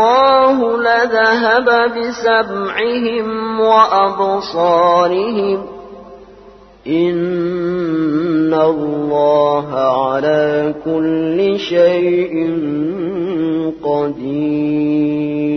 الله لذهب بسمعهم وأبصارهم. إن الله على كل شيء قدير.